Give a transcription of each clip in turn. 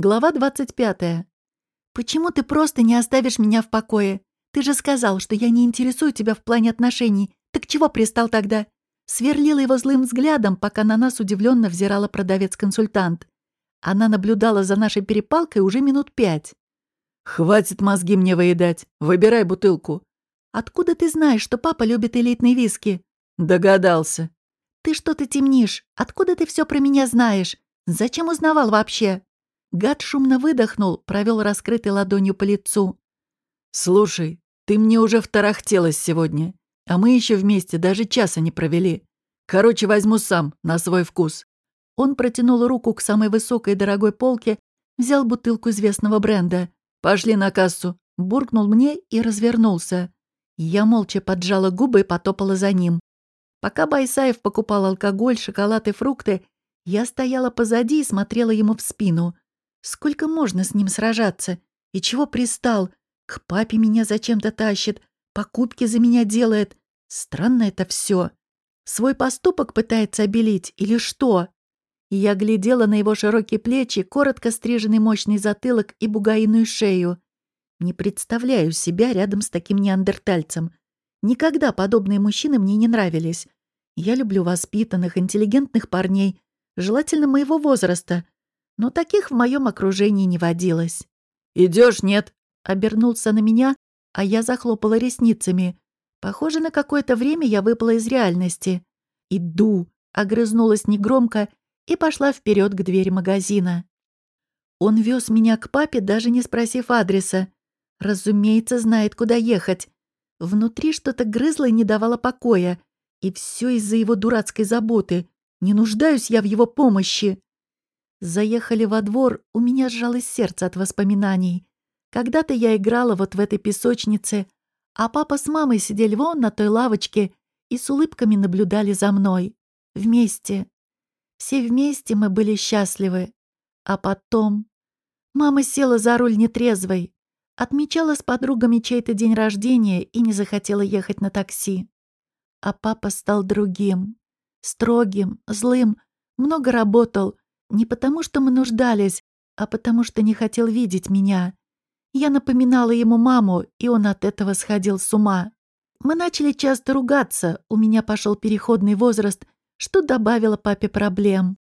Глава 25. «Почему ты просто не оставишь меня в покое? Ты же сказал, что я не интересую тебя в плане отношений. Так чего пристал тогда?» Сверлила его злым взглядом, пока на нас удивленно взирала продавец-консультант. Она наблюдала за нашей перепалкой уже минут пять. «Хватит мозги мне выедать. Выбирай бутылку». «Откуда ты знаешь, что папа любит элитные виски?» «Догадался». «Ты что-то темнишь. Откуда ты все про меня знаешь? Зачем узнавал вообще?» Гад шумно выдохнул, провел раскрытой ладонью по лицу. «Слушай, ты мне уже второхтелась сегодня, а мы еще вместе даже часа не провели. Короче, возьму сам, на свой вкус». Он протянул руку к самой высокой и дорогой полке, взял бутылку известного бренда. «Пошли на кассу», буркнул мне и развернулся. Я молча поджала губы и потопала за ним. Пока Байсаев покупал алкоголь, шоколад и фрукты, я стояла позади и смотрела ему в спину — Сколько можно с ним сражаться? И чего пристал? К папе меня зачем-то тащит, покупки за меня делает. Странно это все. Свой поступок пытается обелить или что? И я глядела на его широкие плечи, коротко стриженный мощный затылок и бугаиную шею. Не представляю себя рядом с таким неандертальцем. Никогда подобные мужчины мне не нравились. Я люблю воспитанных, интеллигентных парней, желательно моего возраста — но таких в моем окружении не водилось. Идешь, нет?» — обернулся на меня, а я захлопала ресницами. Похоже, на какое-то время я выпала из реальности. «Иду», — огрызнулась негромко и пошла вперед к двери магазина. Он вез меня к папе, даже не спросив адреса. Разумеется, знает, куда ехать. Внутри что-то грызло и не давало покоя. И все из-за его дурацкой заботы. Не нуждаюсь я в его помощи. Заехали во двор, у меня сжалось сердце от воспоминаний. Когда-то я играла вот в этой песочнице, а папа с мамой сидели вон на той лавочке и с улыбками наблюдали за мной. Вместе. Все вместе мы были счастливы. А потом... Мама села за руль нетрезвой, отмечала с подругами чей-то день рождения и не захотела ехать на такси. А папа стал другим. Строгим, злым, много работал, не потому, что мы нуждались, а потому, что не хотел видеть меня. Я напоминала ему маму, и он от этого сходил с ума. Мы начали часто ругаться, у меня пошел переходный возраст, что добавило папе проблем.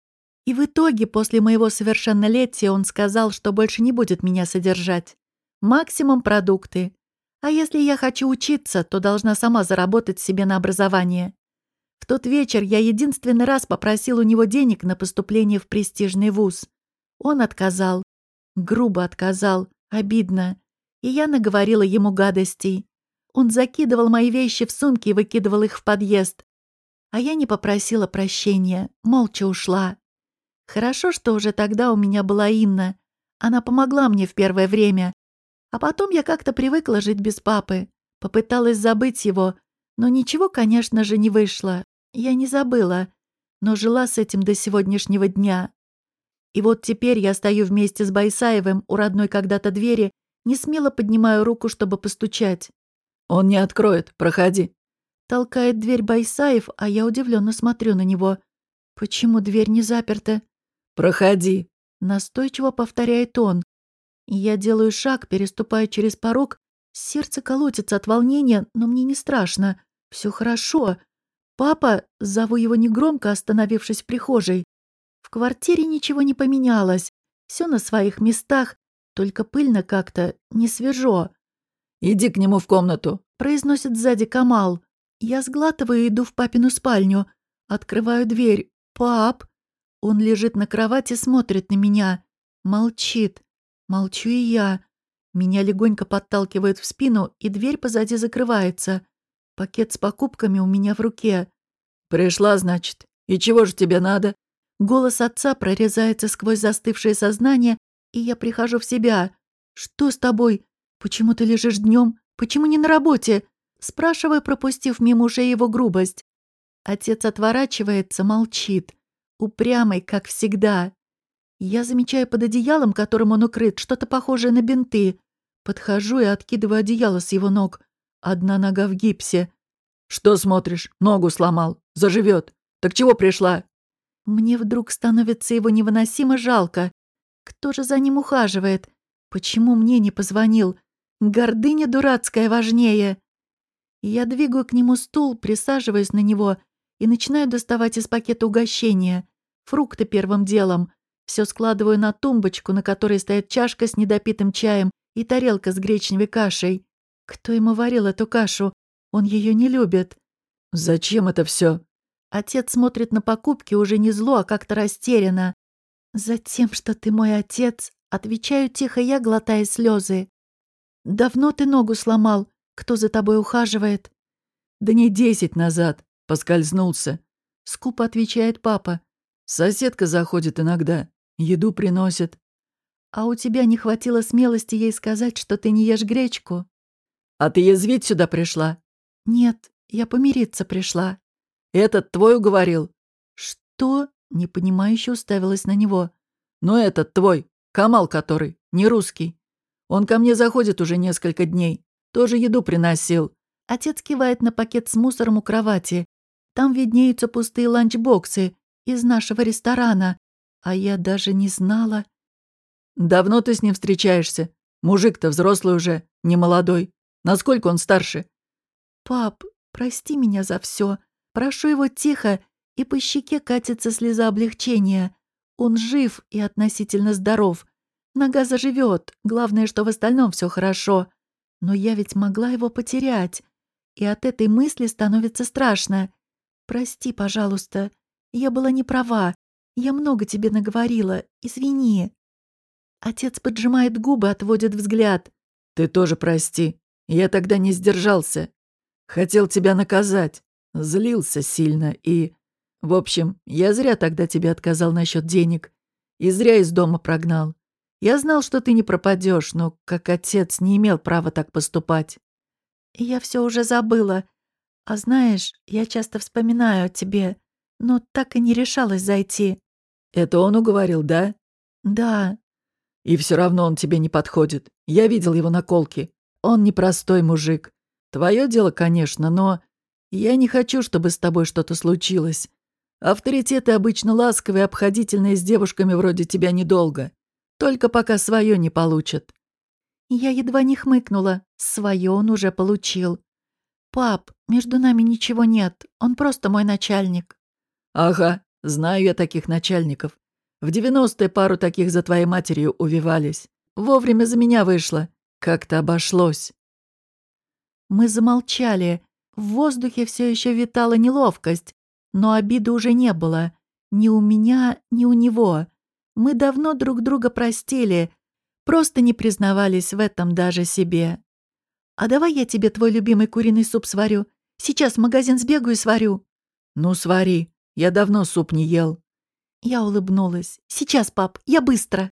И в итоге, после моего совершеннолетия, он сказал, что больше не будет меня содержать. Максимум продукты. А если я хочу учиться, то должна сама заработать себе на образование. В тот вечер я единственный раз попросил у него денег на поступление в престижный вуз. Он отказал. Грубо отказал. Обидно. И я наговорила ему гадостей. Он закидывал мои вещи в сумки и выкидывал их в подъезд. А я не попросила прощения, молча ушла. Хорошо, что уже тогда у меня была Инна. Она помогла мне в первое время. А потом я как-то привыкла жить без папы. Попыталась забыть его, но ничего, конечно же, не вышло. Я не забыла, но жила с этим до сегодняшнего дня. И вот теперь я стою вместе с Байсаевым у родной когда-то двери, не смело поднимаю руку, чтобы постучать. «Он не откроет, проходи». Толкает дверь Байсаев, а я удивленно смотрю на него. «Почему дверь не заперта?» «Проходи», — настойчиво повторяет он. Я делаю шаг, переступаю через порог. Сердце колотится от волнения, но мне не страшно. Все хорошо. «Папа!» — зову его негромко, остановившись в прихожей. В квартире ничего не поменялось. Все на своих местах, только пыльно как-то, не свежо. «Иди к нему в комнату», — произносит сзади Камал. Я сглатываю и иду в папину спальню. Открываю дверь. «Пап!» Он лежит на кровати, смотрит на меня. Молчит. Молчу и я. Меня легонько подталкивают в спину, и дверь позади закрывается. Пакет с покупками у меня в руке. «Пришла, значит. И чего же тебе надо?» Голос отца прорезается сквозь застывшее сознание, и я прихожу в себя. «Что с тобой? Почему ты лежишь днем? Почему не на работе?» Спрашиваю, пропустив мимо ушей его грубость. Отец отворачивается, молчит. Упрямый, как всегда. Я замечаю под одеялом, которым он укрыт, что-то похожее на бинты. Подхожу и откидываю одеяло с его ног. Одна нога в гипсе. «Что смотришь? Ногу сломал. Заживет. Так чего пришла?» Мне вдруг становится его невыносимо жалко. Кто же за ним ухаживает? Почему мне не позвонил? Гордыня дурацкая важнее. Я двигаю к нему стул, присаживаюсь на него и начинаю доставать из пакета угощения. Фрукты первым делом. Все складываю на тумбочку, на которой стоит чашка с недопитым чаем и тарелка с гречневой кашей. Кто ему варил эту кашу? Он ее не любит. «Зачем это все? Отец смотрит на покупки уже не зло, а как-то растерянно. «Затем, что ты мой отец», — отвечаю тихо я, глотая слезы. «Давно ты ногу сломал? Кто за тобой ухаживает?» «Дней десять назад. Поскользнулся». Скупо отвечает папа. «Соседка заходит иногда. Еду приносит». «А у тебя не хватило смелости ей сказать, что ты не ешь гречку?» «А ты язвить сюда пришла?» «Нет, я помириться пришла». «Этот твой уговорил?» «Что?» — непонимающе уставилась на него. «Ну этот твой, Камал который, не русский. Он ко мне заходит уже несколько дней. Тоже еду приносил». Отец кивает на пакет с мусором у кровати. Там виднеются пустые ланчбоксы из нашего ресторана. А я даже не знала. «Давно ты с ним встречаешься? Мужик-то взрослый уже, не молодой. Насколько он старше?» «Пап, прости меня за все. Прошу его тихо, и по щеке катится слеза облегчения. Он жив и относительно здоров. Нога заживет, главное, что в остальном все хорошо. Но я ведь могла его потерять. И от этой мысли становится страшно. Прости, пожалуйста. Я была не права. Я много тебе наговорила. Извини. Отец поджимает губы, отводит взгляд. Ты тоже прости. Я тогда не сдержался. Хотел тебя наказать. Злился сильно и... В общем, я зря тогда тебе отказал насчет денег. И зря из дома прогнал. Я знал, что ты не пропадешь, но как отец не имел права так поступать. Я все уже забыла. А знаешь, я часто вспоминаю о тебе, но так и не решалась зайти. Это он уговорил, да? Да. И все равно он тебе не подходит. Я видел его наколки. Он непростой мужик. Твое дело, конечно, но я не хочу, чтобы с тобой что-то случилось. Авторитеты обычно ласковые обходительные с девушками вроде тебя недолго. Только пока свое не получат. Я едва не хмыкнула. Свое он уже получил. «Пап, между нами ничего нет. Он просто мой начальник». «Ага, знаю я таких начальников. В девяностые пару таких за твоей матерью увивались. Вовремя за меня вышло. Как-то обошлось». Мы замолчали. В воздухе все еще витала неловкость, но обиды уже не было. Ни у меня, ни у него. Мы давно друг друга простили, просто не признавались в этом даже себе. «А давай я тебе твой любимый куриный суп сварю. Сейчас в магазин сбегаю и сварю». «Ну, свари. Я давно суп не ел». Я улыбнулась. «Сейчас, пап, я быстро».